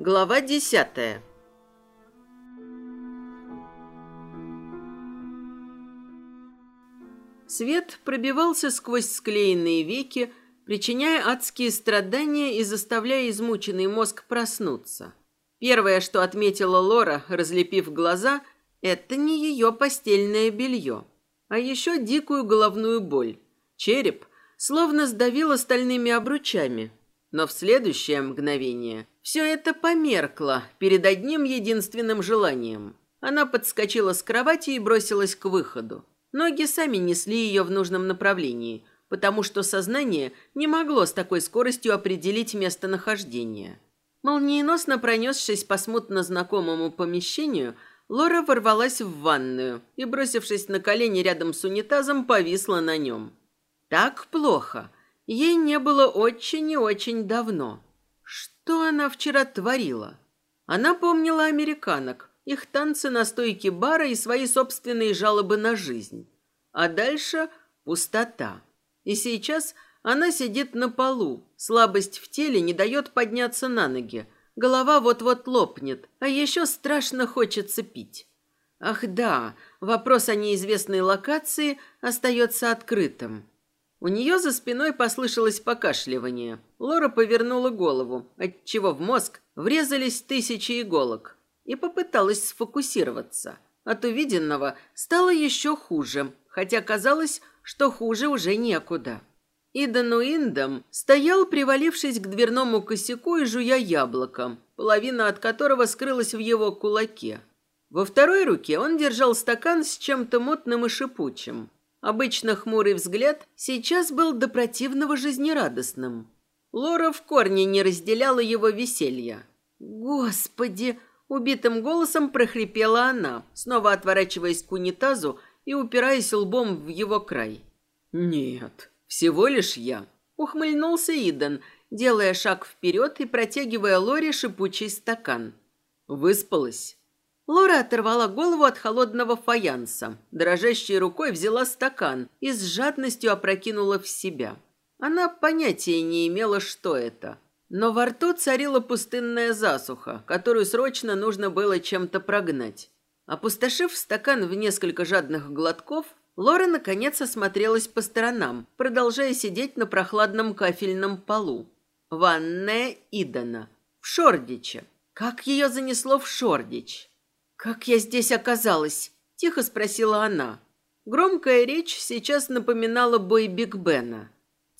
Глава десятая Свет пробивался сквозь склеенные веки, причиняя адские страдания и заставляя измученный мозг проснуться. Первое, что отметила Лора, разлепив глаза, это не ее постельное белье, а еще дикую головную боль. Череп словно сдавило стальными обручами, но в следующее мгновение все это померкло перед одним единственным желанием. Она подскочила с кровати и бросилась к выходу. Ноги сами несли ее в нужном направлении, потому что сознание не могло с такой скоростью определить местонахождение. Молниеносно пронесшись по смутно знакомому помещению, Лора ворвалась в ванную и, бросившись на колени рядом с унитазом, повисла на нем. Так плохо. Ей не было очень и очень давно. Что она вчера творила? Она помнила американок, их танцы на стойке бара и свои собственные жалобы на жизнь. А дальше пустота. И сейчас она сидит на полу. Слабость в теле не дает подняться на ноги. Голова вот-вот лопнет, а еще страшно хочется пить. Ах да, вопрос о неизвестной локации остается открытым. У нее за спиной послышалось покашливание. Лора повернула голову, отчего в мозг врезались тысячи иголок, и попыталась сфокусироваться. От увиденного стало еще хуже, хотя казалось, что хуже уже некуда. Идан Уиндом стоял, привалившись к дверному косяку и жуя яблоко, половина от которого скрылась в его кулаке. Во второй руке он держал стакан с чем-то мутным и шипучим. Обычно хмурый взгляд сейчас был до противного жизнерадостным. Лора в корне не разделяла его веселья. «Господи!» – убитым голосом прохрипела она, снова отворачиваясь к унитазу и упираясь лбом в его край. «Нет, всего лишь я», – ухмыльнулся Иден, делая шаг вперед и протягивая Лоре шипучий стакан. «Выспалась?» Лора оторвала голову от холодного фаянса, дрожащей рукой взяла стакан и с жадностью опрокинула в себя. Она понятия не имела, что это. Но во рту царила пустынная засуха, которую срочно нужно было чем-то прогнать. Опустошив стакан в несколько жадных глотков, Лора наконец осмотрелась по сторонам, продолжая сидеть на прохладном кафельном полу. Ванная Идана. В Шордиче. Как ее занесло в Шордич? «Как я здесь оказалась?» – тихо спросила она. Громкая речь сейчас напоминала бой Биг Бена.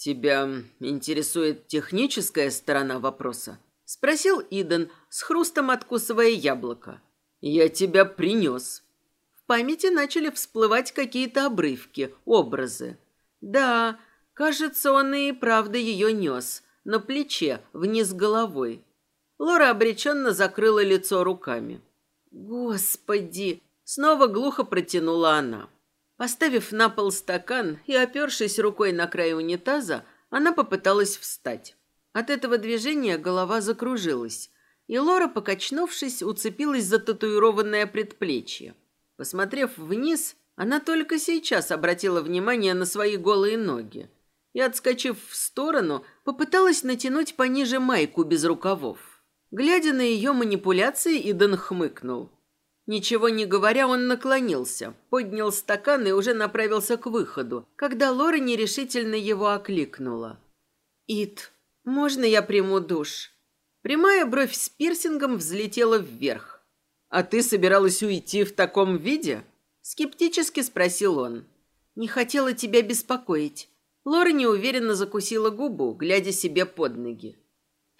«Тебя интересует техническая сторона вопроса?» – спросил Иден, с хрустом откусывая яблоко. «Я тебя принес». В памяти начали всплывать какие-то обрывки, образы. Да, кажется, он и правда ее нес, на плече, вниз головой. Лора обреченно закрыла лицо руками. «Господи!» — снова глухо протянула она. Поставив на пол стакан и опершись рукой на край унитаза, она попыталась встать. От этого движения голова закружилась, и Лора, покачнувшись, уцепилась за татуированное предплечье. Посмотрев вниз, она только сейчас обратила внимание на свои голые ноги и, отскочив в сторону, попыталась натянуть пониже майку без рукавов. Глядя на ее манипуляции, Иден хмыкнул. Ничего не говоря, он наклонился, поднял стакан и уже направился к выходу, когда Лора нерешительно его окликнула. «Ид, можно я приму душ?» Прямая бровь с пирсингом взлетела вверх. «А ты собиралась уйти в таком виде?» Скептически спросил он. «Не хотела тебя беспокоить». Лора неуверенно закусила губу, глядя себе под ноги.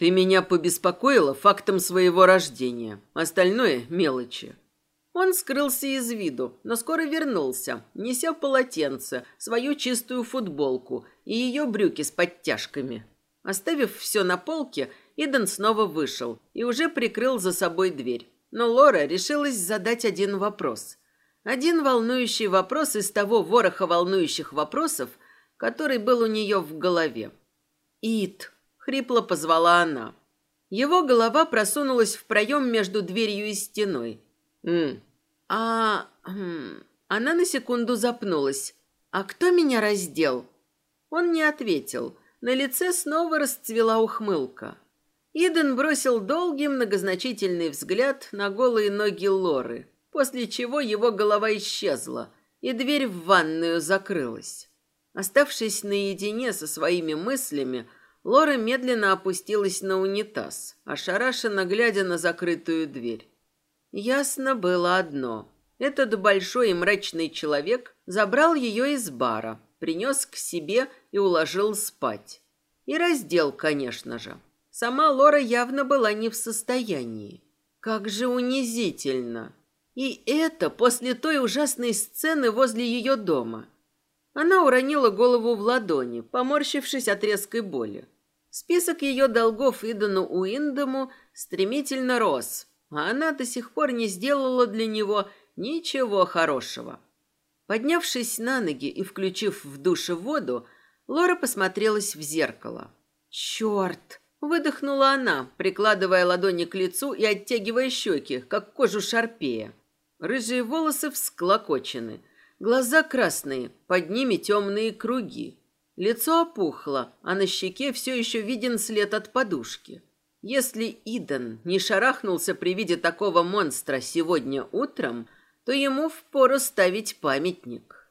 Ты меня побеспокоила фактом своего рождения. Остальное – мелочи. Он скрылся из виду, но скоро вернулся, неся полотенце, свою чистую футболку и ее брюки с подтяжками. Оставив все на полке, Иден снова вышел и уже прикрыл за собой дверь. Но Лора решилась задать один вопрос. Один волнующий вопрос из того вороха волнующих вопросов, который был у нее в голове. «Ит!» — хрипло позвала она. Его голова просунулась в проем между дверью и стеной. «М, а...» хм, Она на секунду запнулась. «А кто меня раздел?» Он не ответил. На лице снова расцвела ухмылка. Иден бросил долгий многозначительный взгляд на голые ноги Лоры, после чего его голова исчезла, и дверь в ванную закрылась. Оставшись наедине со своими мыслями, Лора медленно опустилась на унитаз, ошарашенно глядя на закрытую дверь. Ясно было одно. Этот большой и мрачный человек забрал ее из бара, принес к себе и уложил спать. И раздел, конечно же. Сама Лора явно была не в состоянии. Как же унизительно. И это после той ужасной сцены возле ее дома. Она уронила голову в ладони, поморщившись от резкой боли. Список ее долгов Идану Уиндому стремительно рос, а она до сих пор не сделала для него ничего хорошего. Поднявшись на ноги и включив в душе воду, Лора посмотрелась в зеркало. «Черт!» – выдохнула она, прикладывая ладони к лицу и оттягивая щеки, как кожу шарпея. Рыжие волосы всклокочены, глаза красные, под ними темные круги. Лицо опухло, а на щеке все еще виден след от подушки. Если Иден не шарахнулся при виде такого монстра сегодня утром, то ему впору ставить памятник.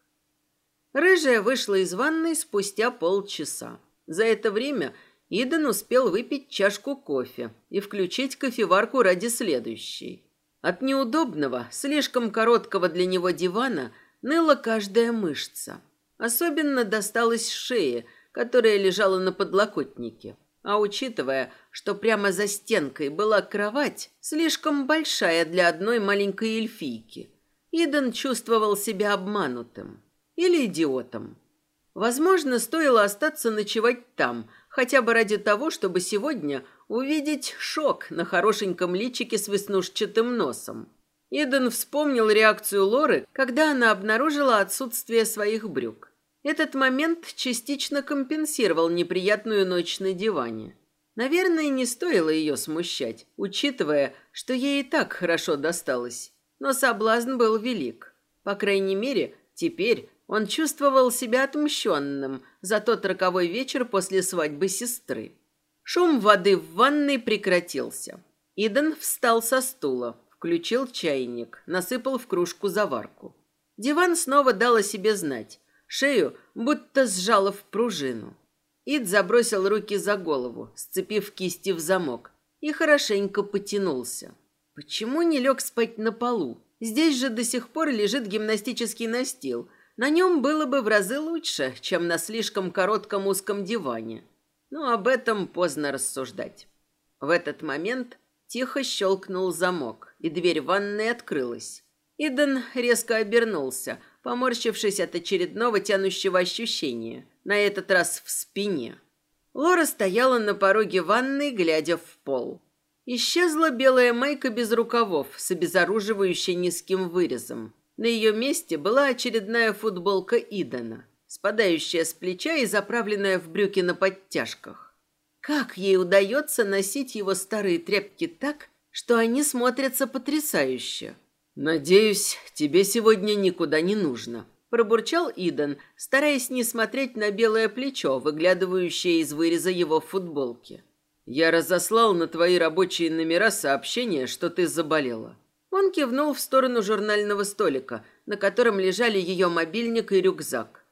Рыжая вышла из ванной спустя полчаса. За это время Иден успел выпить чашку кофе и включить кофеварку ради следующей. От неудобного, слишком короткого для него дивана ныла каждая мышца. Особенно досталось шее, которая лежала на подлокотнике. А учитывая, что прямо за стенкой была кровать, слишком большая для одной маленькой эльфийки, Иден чувствовал себя обманутым или идиотом. Возможно, стоило остаться ночевать там, хотя бы ради того, чтобы сегодня увидеть шок на хорошеньком личике с веснушчатым носом. Иден вспомнил реакцию Лоры, когда она обнаружила отсутствие своих брюк. Этот момент частично компенсировал неприятную ночь на диване. Наверное, не стоило ее смущать, учитывая, что ей и так хорошо досталось. Но соблазн был велик. По крайней мере, теперь он чувствовал себя отмщенным за тот роковой вечер после свадьбы сестры. Шум воды в ванной прекратился. Иден встал со стула, включил чайник, насыпал в кружку заварку. Диван снова дал о себе знать, Шею будто сжало в пружину. Ид забросил руки за голову, сцепив кисти в замок, и хорошенько потянулся. Почему не лег спать на полу? Здесь же до сих пор лежит гимнастический настил. На нем было бы в разы лучше, чем на слишком коротком узком диване. Но об этом поздно рассуждать. В этот момент тихо щелкнул замок, и дверь ванной открылась. Иден резко обернулся, поморщившись от очередного тянущего ощущения, на этот раз в спине. Лора стояла на пороге ванной, глядя в пол. Исчезла белая майка без рукавов с обезоруживающей низким вырезом. На ее месте была очередная футболка Идана, спадающая с плеча и заправленная в брюки на подтяжках. Как ей удается носить его старые тряпки так, что они смотрятся потрясающе? «Надеюсь, тебе сегодня никуда не нужно», – пробурчал Иден, стараясь не смотреть на белое плечо, выглядывающее из выреза его футболки. «Я разослал на твои рабочие номера сообщение, что ты заболела». Он кивнул в сторону журнального столика, на котором лежали ее мобильник и рюкзак.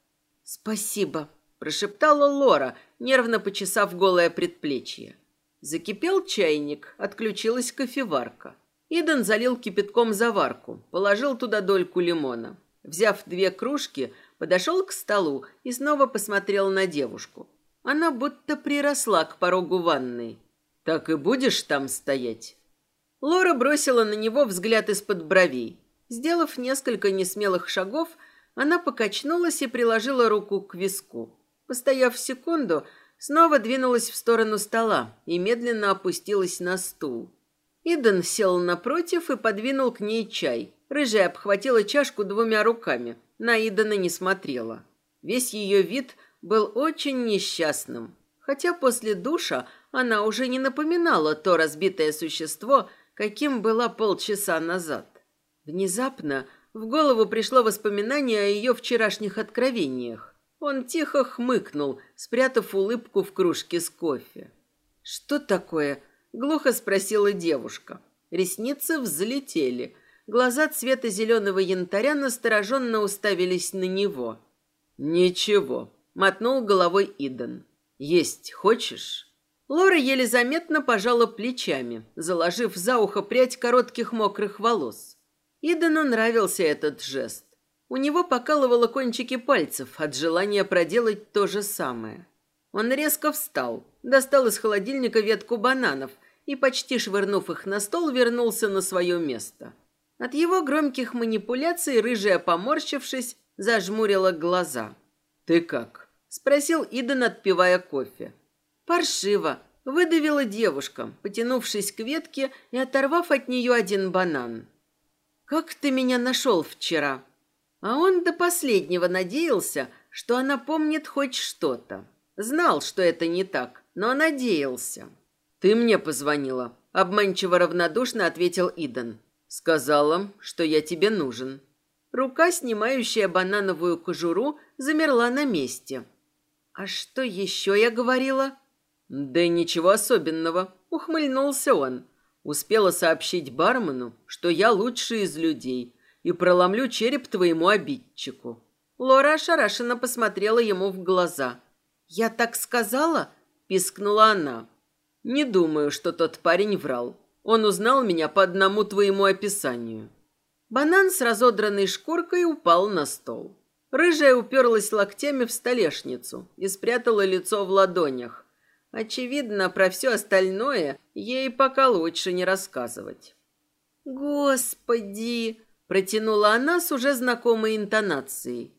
«Спасибо», – прошептала Лора, нервно почесав голое предплечье. Закипел чайник, отключилась кофеварка. Иден залил кипятком заварку, положил туда дольку лимона. Взяв две кружки, подошел к столу и снова посмотрел на девушку. Она будто приросла к порогу ванной. «Так и будешь там стоять?» Лора бросила на него взгляд из-под бровей. Сделав несколько несмелых шагов, она покачнулась и приложила руку к виску. Постояв секунду, снова двинулась в сторону стола и медленно опустилась на стул. Иден сел напротив и подвинул к ней чай. Рыжая обхватила чашку двумя руками. На Идена не смотрела. Весь ее вид был очень несчастным. Хотя после душа она уже не напоминала то разбитое существо, каким была полчаса назад. Внезапно в голову пришло воспоминание о ее вчерашних откровениях. Он тихо хмыкнул, спрятав улыбку в кружке с кофе. «Что такое?» – глухо спросила девушка. Ресницы взлетели. Глаза цвета зеленого янтаря настороженно уставились на него. «Ничего», – мотнул головой Иден. «Есть хочешь?» Лора еле заметно пожала плечами, заложив за ухо прядь коротких мокрых волос. Идену нравился этот жест. У него покалывало кончики пальцев от желания проделать то же самое. Он резко встал, достал из холодильника ветку бананов и, почти швырнув их на стол, вернулся на свое место. От его громких манипуляций рыжая, поморщившись, зажмурила глаза. «Ты как?» – спросил Иден, отпивая кофе. «Паршиво», – выдавила девушка, потянувшись к ветке и оторвав от нее один банан. «Как ты меня нашел вчера?» А он до последнего надеялся, что она помнит хоть что-то. Знал, что это не так, но надеялся. «Ты мне позвонила», — обманчиво равнодушно ответил Иден. «Сказала, что я тебе нужен». Рука, снимающая банановую кожуру, замерла на месте. «А что еще я говорила?» «Да ничего особенного», — ухмыльнулся он. Успела сообщить бармену, что я лучший из людей и проломлю череп твоему обидчику. Лора ошарашенно посмотрела ему в глаза. «Я так сказала?» – пискнула она. «Не думаю, что тот парень врал. Он узнал меня по одному твоему описанию». Банан с разодранной шкуркой упал на стол. Рыжая уперлась локтями в столешницу и спрятала лицо в ладонях, Очевидно, про все остальное ей пока лучше не рассказывать. «Господи!» – протянула она с уже знакомой интонацией.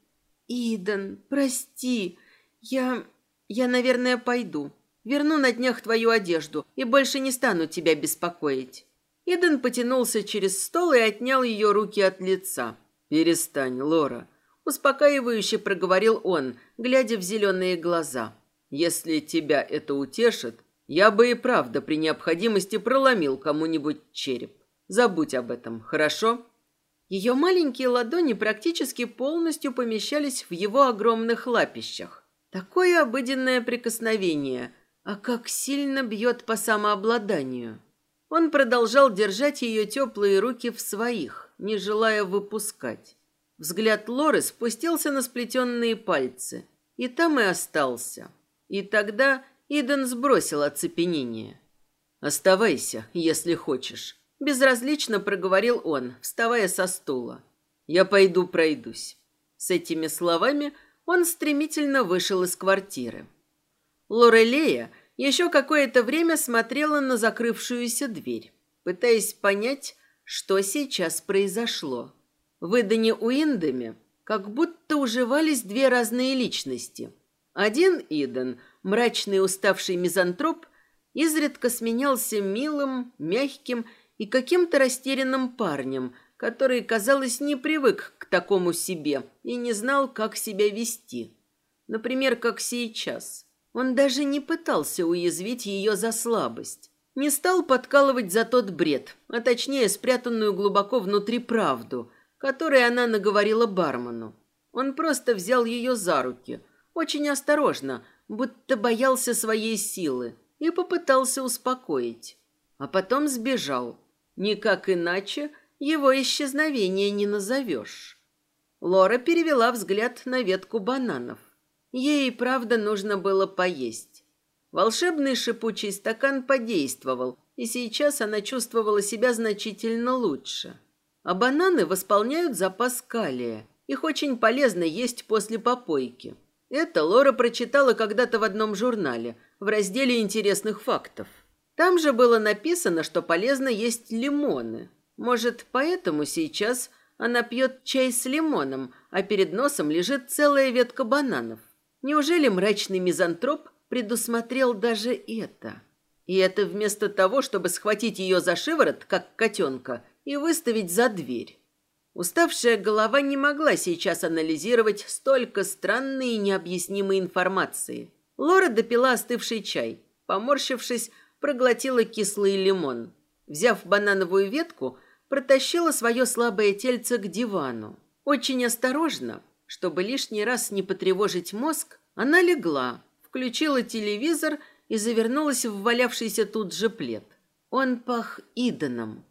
«Идан, прости, я... я, наверное, пойду. Верну на днях твою одежду и больше не стану тебя беспокоить». Иден потянулся через стол и отнял ее руки от лица. «Перестань, Лора», – успокаивающе проговорил он, глядя в зеленые глаза. Если тебя это утешит, я бы и правда при необходимости проломил кому-нибудь череп. Забудь об этом, хорошо? Ее маленькие ладони практически полностью помещались в его огромных лапищах. Такое обыденное прикосновение, а как сильно бьет по самообладанию. Он продолжал держать ее теплые руки в своих, не желая выпускать. Взгляд Лоры спустился на сплетенные пальцы, и там и остался. И тогда Иден сбросил оцепенение. «Оставайся, если хочешь», – безразлично проговорил он, вставая со стула. «Я пойду пройдусь». С этими словами он стремительно вышел из квартиры. Лорелея еще какое-то время смотрела на закрывшуюся дверь, пытаясь понять, что сейчас произошло. В Идене Уиндеме как будто уживались две разные личности – один Иден, мрачный уставший мизантроп, изредка сменялся милым, мягким и каким-то растерянным парнем, который, казалось, не привык к такому себе и не знал, как себя вести. Например, как сейчас. Он даже не пытался уязвить ее за слабость. Не стал подкалывать за тот бред, а точнее спрятанную глубоко внутри правду, которой она наговорила бармену. Он просто взял ее за руки – очень осторожно, будто боялся своей силы, и попытался успокоить. А потом сбежал. Никак иначе его исчезновение не назовешь. Лора перевела взгляд на ветку бананов. Ей, правда, нужно было поесть. Волшебный шипучий стакан подействовал, и сейчас она чувствовала себя значительно лучше. А бананы восполняют запас калия. Их очень полезно есть после попойки. Это Лора прочитала когда-то в одном журнале, в разделе интересных фактов. Там же было написано, что полезно есть лимоны. Может, поэтому сейчас она пьет чай с лимоном, а перед носом лежит целая ветка бананов. Неужели мрачный мизантроп предусмотрел даже это? И это вместо того, чтобы схватить ее за шиворот, как котенка, и выставить за дверь. Уставшая голова не могла сейчас анализировать столько странной и необъяснимой информации. Лора допила остывший чай. Поморщившись, проглотила кислый лимон. Взяв банановую ветку, протащила свое слабое тельце к дивану. Очень осторожно, чтобы лишний раз не потревожить мозг, она легла, включила телевизор и завернулась в валявшийся тут же плед. Он пах Иданом.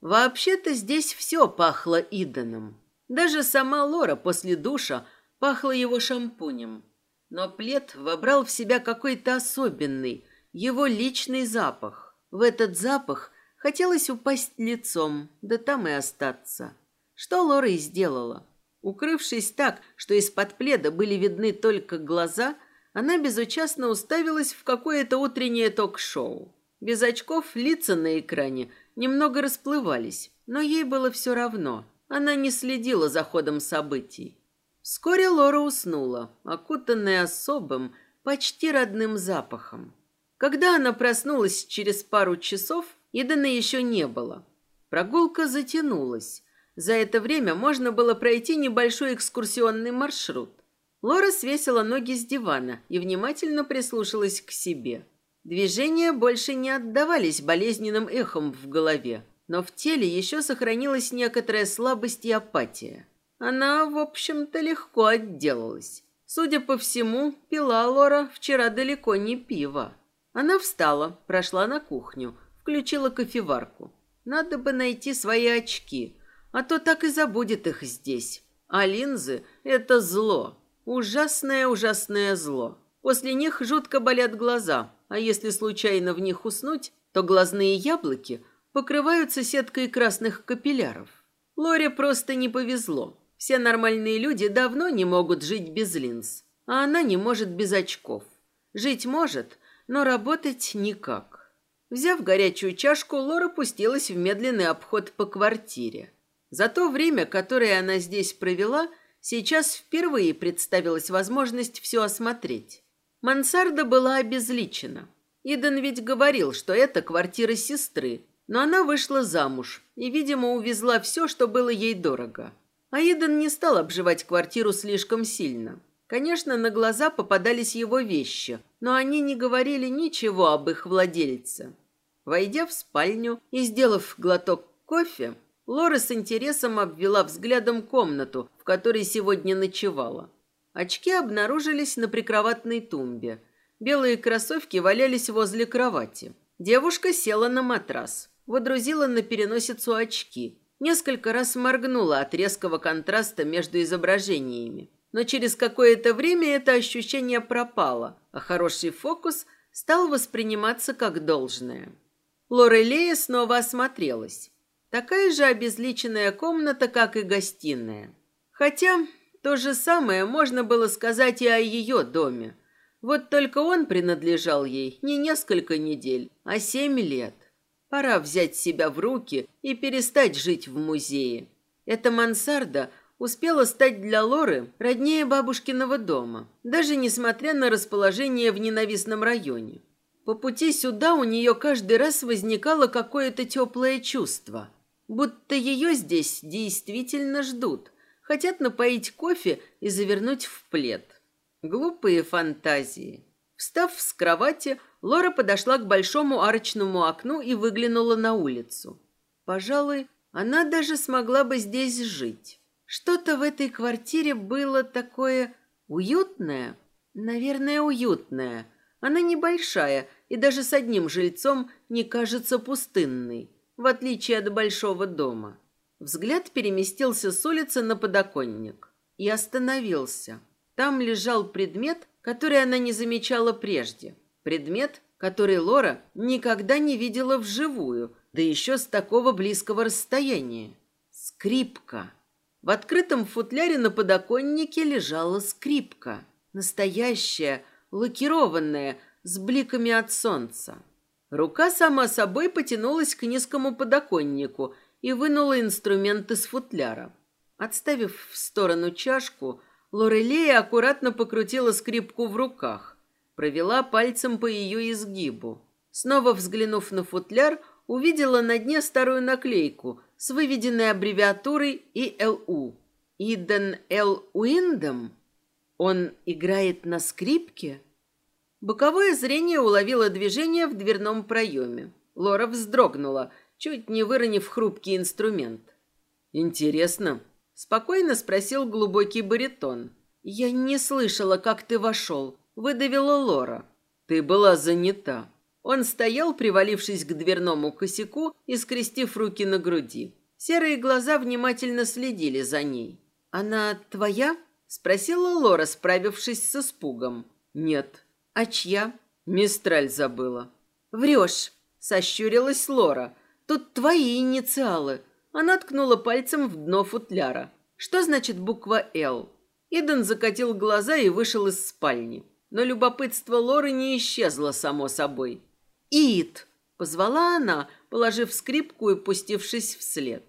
Вообще-то здесь все пахло Иданом. Даже сама Лора после душа пахла его шампунем. Но плед вобрал в себя какой-то особенный, его личный запах. В этот запах хотелось упасть лицом, да там и остаться. Что Лора и сделала. Укрывшись так, что из-под пледа были видны только глаза, она безучастно уставилась в какое-то утреннее ток-шоу. Без очков лица на экране немного расплывались, но ей было все равно. Она не следила за ходом событий. Вскоре Лора уснула, окутанная особым, почти родным запахом. Когда она проснулась через пару часов, Идана еще не было. Прогулка затянулась. За это время можно было пройти небольшой экскурсионный маршрут. Лора свесила ноги с дивана и внимательно прислушалась к себе. Движения больше не отдавались болезненным эхом в голове, но в теле еще сохранилась некоторая слабость и апатия. Она, в общем-то, легко отделалась. Судя по всему, пила Лора вчера далеко не пиво. Она встала, прошла на кухню, включила кофеварку. Надо бы найти свои очки, а то так и забудет их здесь. А линзы – это зло. Ужасное-ужасное зло. После них жутко болят глаза, а если случайно в них уснуть, то глазные яблоки покрываются сеткой красных капилляров. Лоре просто не повезло. Все нормальные люди давно не могут жить без линз, а она не может без очков. Жить может, но работать никак. Взяв горячую чашку, Лора пустилась в медленный обход по квартире. За то время, которое она здесь провела, сейчас впервые представилась возможность все осмотреть. Мансарда была обезличена. Иден ведь говорил, что это квартира сестры, но она вышла замуж и, видимо, увезла все, что было ей дорого. А Иден не стал обживать квартиру слишком сильно. Конечно, на глаза попадались его вещи, но они не говорили ничего об их владельце. Войдя в спальню и сделав глоток кофе, Лора с интересом обвела взглядом комнату, в которой сегодня ночевала. Очки обнаружились на прикроватной тумбе. Белые кроссовки валялись возле кровати. Девушка села на матрас, водрузила на переносицу очки. Несколько раз моргнула от резкого контраста между изображениями. Но через какое-то время это ощущение пропало, а хороший фокус стал восприниматься как должное. Лорелея снова осмотрелась. Такая же обезличенная комната, как и гостиная. Хотя то же самое можно было сказать и о ее доме. Вот только он принадлежал ей не несколько недель, а семь лет. Пора взять себя в руки и перестать жить в музее. Эта мансарда успела стать для Лоры роднее бабушкиного дома, даже несмотря на расположение в ненавистном районе. По пути сюда у нее каждый раз возникало какое-то теплое чувство, будто ее здесь действительно ждут – Хотят напоить кофе и завернуть в плед. Глупые фантазии. Встав с кровати, Лора подошла к большому арочному окну и выглянула на улицу. Пожалуй, она даже смогла бы здесь жить. Что-то в этой квартире было такое уютное. Наверное, уютное. Она небольшая и даже с одним жильцом не кажется пустынной, в отличие от большого дома. Взгляд переместился с улицы на подоконник и остановился. Там лежал предмет, который она не замечала прежде. Предмет, который Лора никогда не видела вживую, да еще с такого близкого расстояния. Скрипка. В открытом футляре на подоконнике лежала скрипка. Настоящая, лакированная, с бликами от солнца. Рука сама собой потянулась к низкому подоконнику – и вынула инструмент из футляра. Отставив в сторону чашку, Лорелея аккуратно покрутила скрипку в руках, провела пальцем по ее изгибу. Снова взглянув на футляр, увидела на дне старую наклейку, с выведенной аббревиатурой ИЛУ. Иден Л. Уиндом? Он играет на скрипке? Боковое зрение уловило движение в дверном проеме. Лора вздрогнула, чуть не выронив хрупкий инструмент. «Интересно?» – спокойно спросил глубокий баритон. «Я не слышала, как ты вошел», – выдавила Лора. «Ты была занята». Он стоял, привалившись к дверному косяку и скрестив руки на груди. Серые глаза внимательно следили за ней. «Она твоя?» – спросила Лора, справившись с испугом. «Нет». «А чья?» «Мистраль забыла». «Врешь», – сощурилась Лора. «Тут твои инициалы». Она ткнула пальцем в дно футляра. «Что значит буква «Л»?» Иден закатил глаза и вышел из спальни. Но любопытство Лоры не исчезло само собой. «Ит!» – позвала она, положив скрипку и пустившись вслед.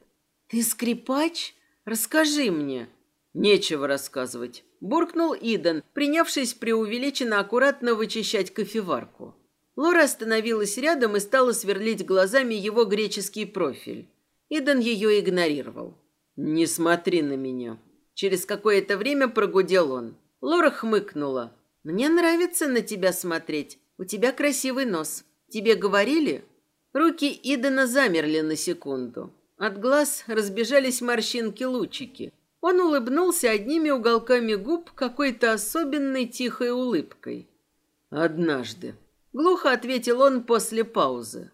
«Ты скрипач? Расскажи мне». «Нечего рассказывать», – буркнул Иден, принявшись преувеличенно аккуратно вычищать кофеварку. Лора остановилась рядом и стала сверлить глазами его греческий профиль. Иден ее игнорировал. «Не смотри на меня». Через какое-то время прогудел он. Лора хмыкнула. «Мне нравится на тебя смотреть. У тебя красивый нос. Тебе говорили?» Руки Идена замерли на секунду. От глаз разбежались морщинки-лучики. Он улыбнулся одними уголками губ какой-то особенной тихой улыбкой. «Однажды», — глухо ответил он после паузы.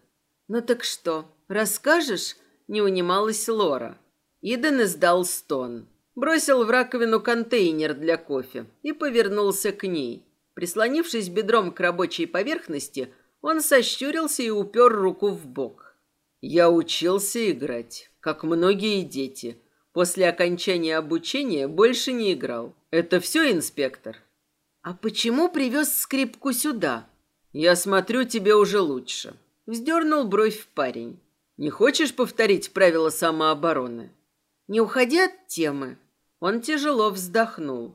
«Ну так что, расскажешь?» — не унималась Лора. Иден издал стон. Бросил в раковину контейнер для кофе и повернулся к ней. Прислонившись бедром к рабочей поверхности, он сощурился и упер руку в бок. Я учился играть, как многие дети. После окончания обучения больше не играл. Это все, инспектор? А почему привез скрипку сюда? Я смотрю, тебе уже лучше. Вздернул бровь парень. Не хочешь повторить правила самообороны? Не уходи от темы. Он тяжело вздохнул.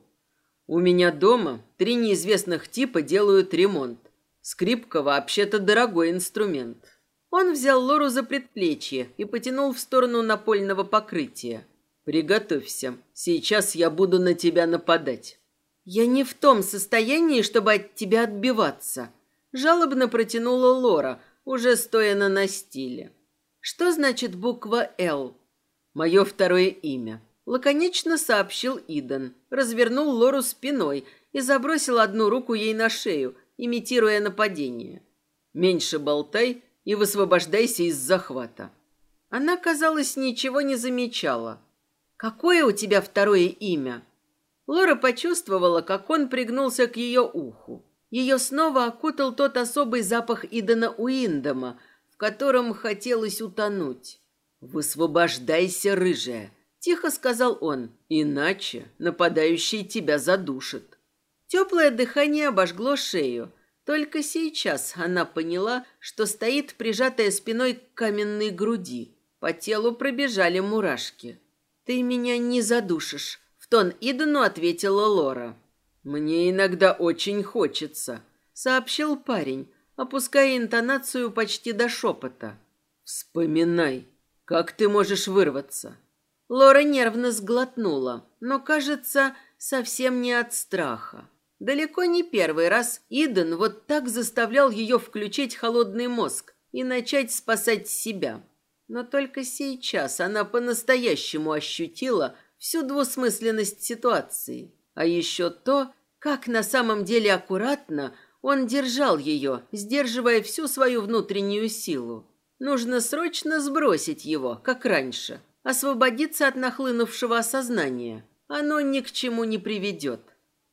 У меня дома три неизвестных типа делают ремонт. Скрипка вообще-то дорогой инструмент. Он взял Лору за предплечье и потянул в сторону напольного покрытия. «Приготовься. Сейчас я буду на тебя нападать». «Я не в том состоянии, чтобы от тебя отбиваться», – жалобно протянула Лора, уже стоя на настиле. «Что значит буква «Л»?» «Мое второе имя», – лаконично сообщил Иден, развернул Лору спиной и забросил одну руку ей на шею, имитируя нападение. «Меньше болтай и высвобождайся из захвата». Она, казалось, ничего не замечала. «Какое у тебя второе имя?» Лора почувствовала, как он пригнулся к ее уху. Ее снова окутал тот особый запах Идена Уиндома, в котором хотелось утонуть. «Высвобождайся, рыжая!» – тихо сказал он. «Иначе нападающий тебя задушит». Теплое дыхание обожгло шею – только сейчас она поняла, что стоит прижатая спиной к каменной груди. По телу пробежали мурашки. «Ты меня не задушишь», — в тон Идену ответила Лора. «Мне иногда очень хочется», — сообщил парень, опуская интонацию почти до шепота. «Вспоминай, как ты можешь вырваться?» Лора нервно сглотнула, но, кажется, совсем не от страха. Далеко не первый раз Иден вот так заставлял ее включить холодный мозг и начать спасать себя. Но только сейчас она по-настоящему ощутила всю двусмысленность ситуации. А еще то, как на самом деле аккуратно он держал ее, сдерживая всю свою внутреннюю силу. Нужно срочно сбросить его, как раньше, освободиться от нахлынувшего осознания. Оно ни к чему не приведет.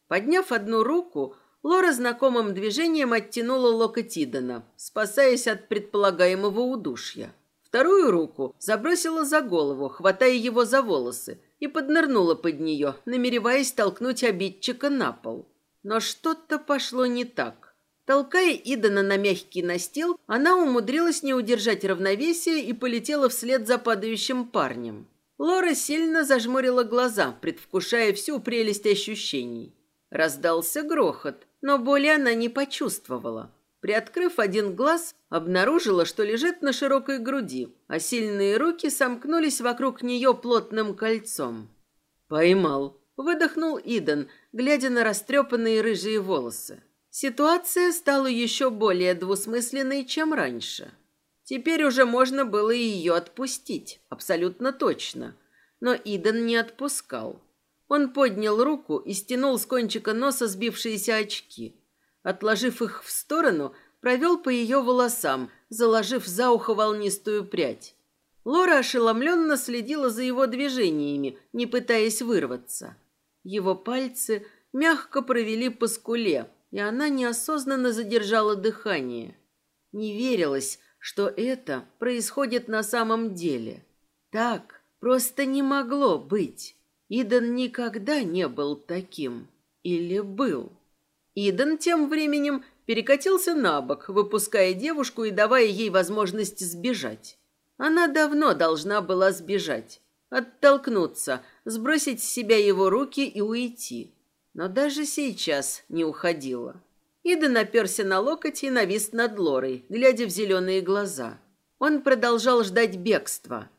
Подняв одну руку, Лора знакомым движением оттянула локоть Идена, спасаясь от предполагаемого удушья. Вторую руку забросила за голову, хватая его за волосы, и поднырнула под нее, намереваясь толкнуть обидчика на пол. Но что-то пошло не так. Толкая Идена на мягкий настил, она умудрилась не удержать равновесие и полетела вслед за падающим парнем. Лора сильно зажмурила глаза, предвкушая всю прелесть ощущений. Раздался грохот, но боли она не почувствовала. Приоткрыв один глаз, обнаружила, что лежит на широкой груди, а сильные руки сомкнулись вокруг нее плотным кольцом. «Поймал», — выдохнул Иден, глядя на растрепанные рыжие волосы. Ситуация стала еще более двусмысленной, чем раньше. Теперь уже можно было ее отпустить, абсолютно точно. Но Иден не отпускал. Он поднял руку и стянул с кончика носа сбившиеся очки. Отложив их в сторону, провел по ее волосам, заложив за ухо волнистую прядь. Лора ошеломленно следила за его движениями, не пытаясь вырваться. Его пальцы мягко провели по скуле, и она неосознанно задержала дыхание. Не верилось, что это происходит на самом деле. Так просто не могло быть. Идан никогда не был таким. Или был? Идан тем временем перекатился на бок, выпуская девушку и давая ей возможность сбежать. Она давно должна была сбежать, оттолкнуться, сбросить с себя его руки и уйти. Но даже сейчас не уходила. Ида наперся на локоть и навис над Лорой, глядя в зеленые глаза. Он продолжал ждать бегства.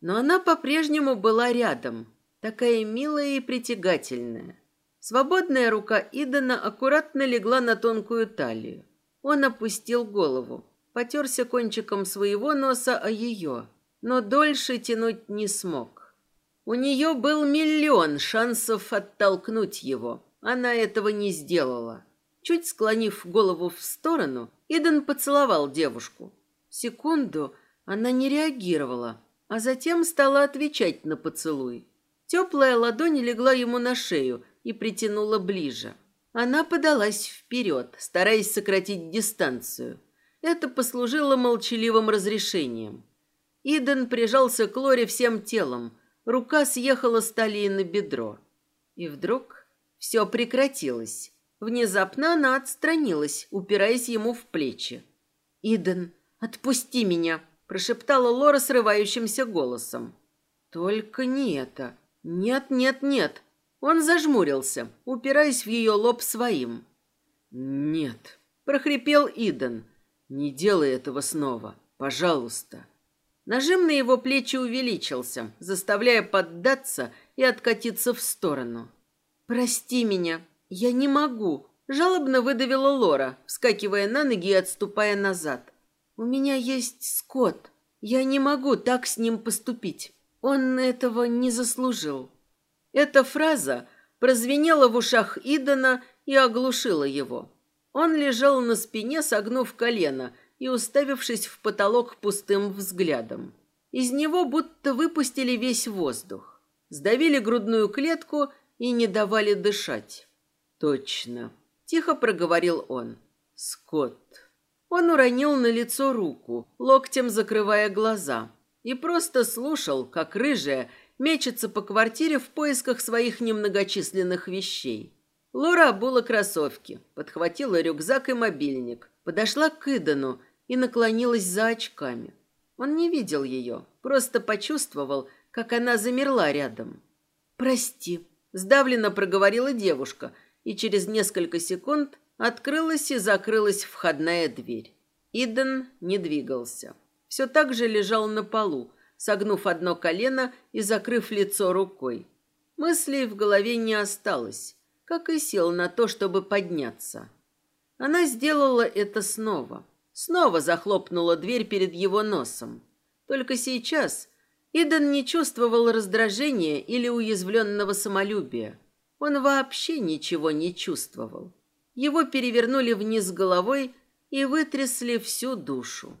Но она по-прежнему была рядом, такая милая и притягательная. Свободная рука Идана аккуратно легла на тонкую талию. Он опустил голову, потерся кончиком своего носа о ее, но дольше тянуть не смог. У нее был миллион шансов оттолкнуть его. Она этого не сделала. Чуть склонив голову в сторону, Идан поцеловал девушку. Секунду она не реагировала, а затем стала отвечать на поцелуй. Теплая ладонь легла ему на шею и притянула ближе. Она подалась вперед, стараясь сократить дистанцию. Это послужило молчаливым разрешением. Иден прижался к Лоре всем телом, рука съехала с талии на бедро. И вдруг все прекратилось. Внезапно она отстранилась, упираясь ему в плечи. «Иден, отпусти меня!» – прошептала Лора срывающимся голосом. «Только не это!» «Нет, нет, нет!» Он зажмурился, упираясь в ее лоб своим. «Нет!» – прохрипел Иден. «Не делай этого снова, пожалуйста!» Нажим на его плечи увеличился, заставляя поддаться и откатиться в сторону. «Прости меня, я не могу!» – жалобно выдавила Лора, вскакивая на ноги и отступая назад. «У меня есть Скотт. Я не могу так с ним поступить. Он этого не заслужил. Эта фраза прозвенела в ушах Идона и оглушила его. Он лежал на спине, согнув колено и уставившись в потолок пустым взглядом. Из него будто выпустили весь воздух. Сдавили грудную клетку и не давали дышать. «Точно», — тихо проговорил он. «Скотт». Он уронил на лицо руку, локтем закрывая глаза и просто слушал, как рыжая мечется по квартире в поисках своих немногочисленных вещей. Лора обула кроссовки, подхватила рюкзак и мобильник, подошла к Идану и наклонилась за очками. Он не видел ее, просто почувствовал, как она замерла рядом. «Прости», – сдавленно проговорила девушка, и через несколько секунд открылась и закрылась входная дверь. Иден не двигался все так же лежал на полу, согнув одно колено и закрыв лицо рукой. Мыслей в голове не осталось, как и сил на то, чтобы подняться. Она сделала это снова. Снова захлопнула дверь перед его носом. Только сейчас Иден не чувствовал раздражения или уязвленного самолюбия. Он вообще ничего не чувствовал. Его перевернули вниз головой и вытрясли всю душу.